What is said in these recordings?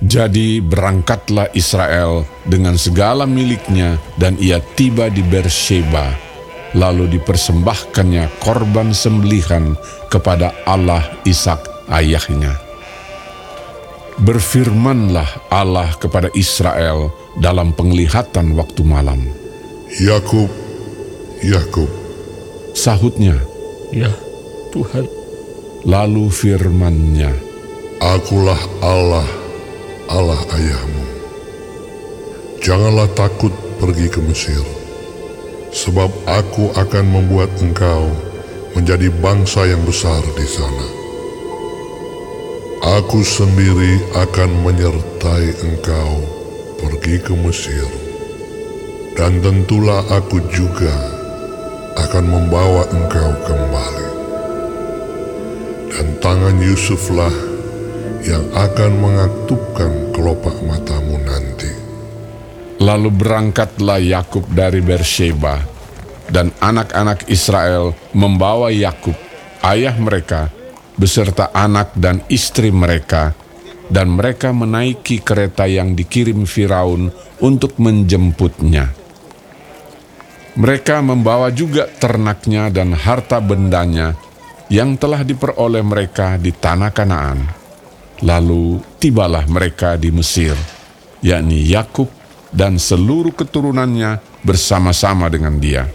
Jadi berangkatlah Israel dengan segala miliknya dan ia tiba di Beersheba. Lalu dipersembahkannya korban sembelihan kepada Allah Ishak ayahnya. Berfirmanlah Allah kepada Israel dalam penglihatan waktu malam. Yakub, Yakub, Sahutnya, Ya, Tuhan. lalu firmannya, Akulah Allah, Allah ayahmu. Janganlah takut pergi ke Mesir, sebab aku akan membuat engkau menjadi bangsa yang besar di sana. Aku sendiri akan menyertai engkau pergi ke Mesir, dan tentulah aku juga akan membawa engkau kembali. Dan tangan Yusuflah yang akan mengaktupkan kelopak matamu nanti. Lalu berangkatlah Yakub dari Beersheba, dan anak-anak Israel membawa Yakub, ayah mereka, beserta anak dan istri mereka, dan mereka menaiki kereta yang dikirim Firaun untuk menjemputnya. Mereka membawa juga ternaknya dan harta bendanya yang telah diperoleh mereka di tanah Kanaan. Lalu tibalah mereka di Mesir, yakni Yakub dan seluruh keturunannya bersama-sama dengan dia.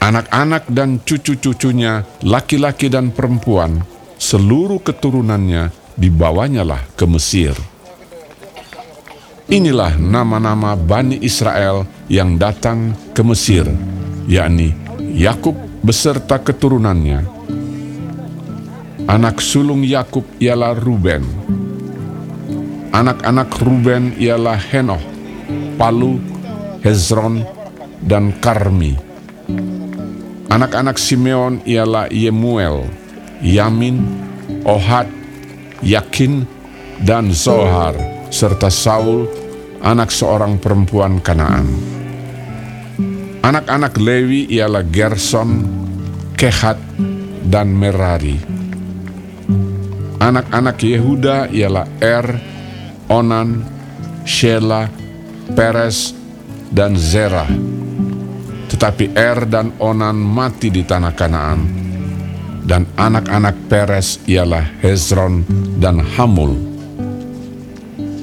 Anak-anak dan cucu-cucunya, laki-laki dan perempuan, seluruh keturunannya dibawanyalah ke Mesir. Inilah nama-nama Bani Israel yang datang ke Mesir, yakni Yakub beserta keturunannya. Anak sulung Yakub ialah Ruben. Anak-anak Ruben ialah Henoh, Palu, Hezron, dan Karmi. Anak-anak Simeon ialah Yemuel, Yamin, Ohad, Yakin, dan Zohar, serta Saul, anak seorang perempuan Kanaan. Anak-anak Lewi ialah Gerson, Kehat, dan Merari. Anak-anak Yehuda ialah Er, Onan, Shela, Peres, dan Zerah. Tetapi Er dan Onan mati di tanah Kanaan. Dan anak-anak Peres ialah Hezron dan Hamul.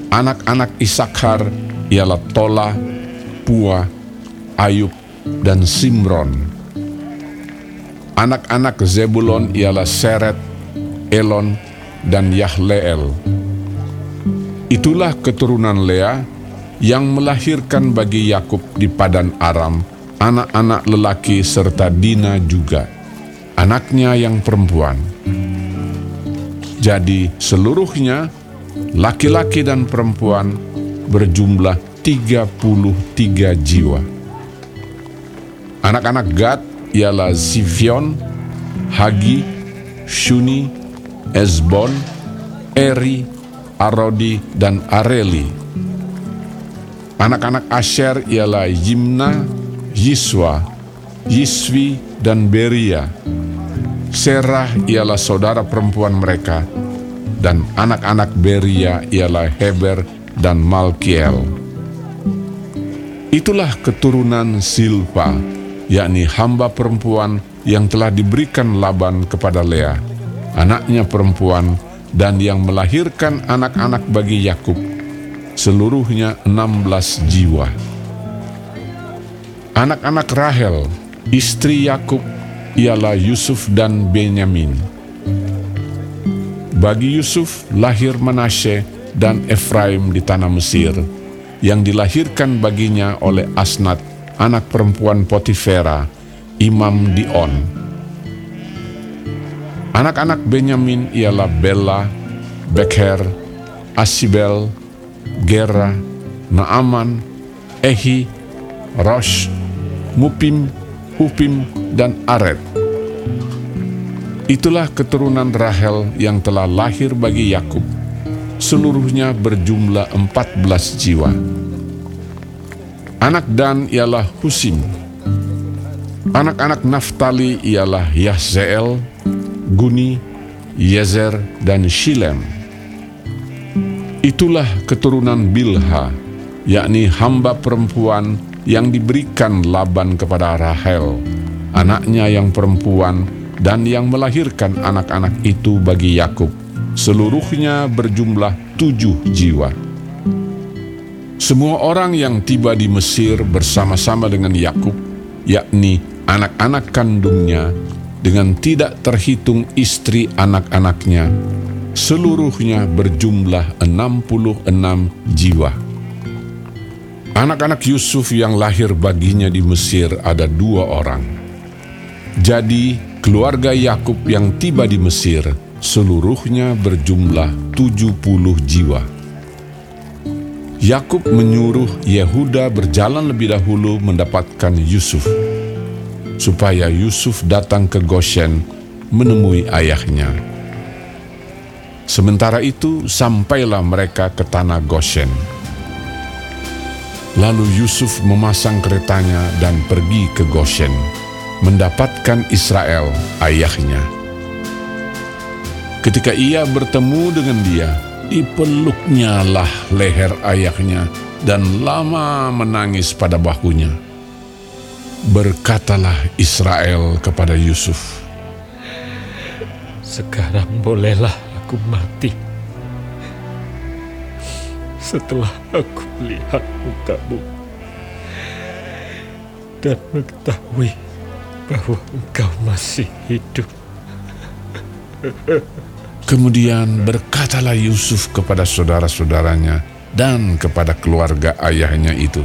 Anak-anak Isakhar ialah Tola, Pua, Ayub, dan Simron. Anak-anak Zebulon ialah Seret, Elon, dan Yahleel. Itulah keturunan Lea yang melahirkan bagi Yakub di Padan Aram anak-anak lelaki serta Dina juga, anaknya yang perempuan. Jadi seluruhnya laki-laki dan perempuan berjumlah 33 jiwa. Anak-anak Gad ialah Zivion, Hagi, Shuni, Ezbon, Eri, Arodi, dan Areli. Anak-anak Asher ialah Yimna, Yiswa, Yiswi, dan Beria. Serah ialah saudara perempuan mereka, dan anak-anak Beria ialah Heber dan Malkiel. Itulah keturunan Silpa, yakni hamba perempuan yang telah diberikan Laban kepada Lea, anaknya perempuan, dan yang melahirkan anak-anak bagi Yakub, seluruhnya 16 jiwa. Anak-anak Rahel, istri Yakub, ialah Yusuf dan Benyamin. Bagi Yusuf lahir Manasye dan Efraim di tanah Mesir, yang dilahirkan baginya oleh Asnat, anak perempuan Potifera, imam Dion. Anak-anak Benyamin ialah Bella, Beker, Asibel, Gera, Naaman, Ehi, Rosh, Mupim, Hupim, dan Aret. Itulah keturunan Rahel yang telah lahir bagi Yakub. Seluruhnya berjumlah 14 jiwa. Anak Dan ialah Husim. Anak-anak Naftali ialah Yahzeel, Guni, Yezer, dan Shilem. Itulah keturunan Bilha, yakni hamba perempuan yang diberikan Laban kepada Rahel, anaknya yang perempuan dan yang melahirkan anak-anak itu bagi Yakub. Seluruhnya berjumlah tujuh jiwa. Semua orang yang tiba di Mesir bersama-sama dengan Yakub, yakni anak-anak kandungnya, dengan tidak terhitung istri anak-anaknya, seluruhnya berjumlah 66 jiwa. Anak-anak Yusuf yang lahir baginya di Mesir ada dua orang. Jadi keluarga Yakub yang tiba di Mesir seluruhnya berjumlah 70 jiwa. Yakub menyuruh Yehuda berjalan lebih dahulu mendapatkan Yusuf, supaya Yusuf datang ke Goshen menemui ayahnya. Sementara itu sampailah mereka ke tanah Goshen. Lalu Yusuf memasang keretanya dan pergi ke Goshen, mendapatkan Israel, ayahnya. Ketika ia bertemu dengan dia, dipeluknya lah leher ayahnya dan lama menangis pada bahunya. Berkatalah Israel kepada Yusuf, Sekarang bolehlah aku mati. Setelah aku melihat mukamu dan mengetahui bahwa engkau masih hidup. Kemudian berkatalah Yusuf kepada saudara-saudaranya dan kepada keluarga ayahnya itu.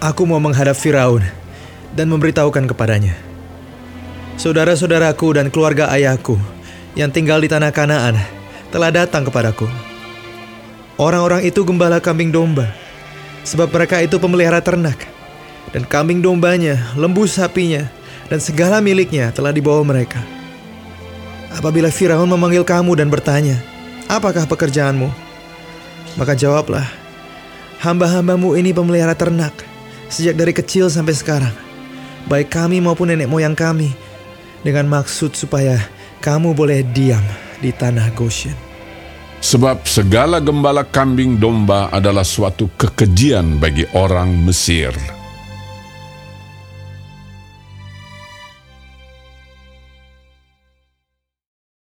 Aku mau menghadap Firaun dan memberitahukan kepadanya. Saudara-saudaraku dan keluarga ayahku yang tinggal di tanah Kanaan telah datang kepadaku. Orang-orang itu gembala kambing domba, sebab mereka itu pemelihara ternak, dan kambing dombanya, lembu sapinya, dan segala miliknya telah dibawa mereka. Apabila Firaun memanggil kamu dan bertanya, "Apakah pekerjaanmu?" Maka jawablah, "Hamba-hambamu ini pemelihara ternak sejak dari kecil sampai sekarang, baik kami maupun nenek moyang kami, dengan maksud supaya kamu boleh diam." di tanah Goshen. Sebab segala gembala kambing domba adalah suatu kekejian bagi orang Mesir.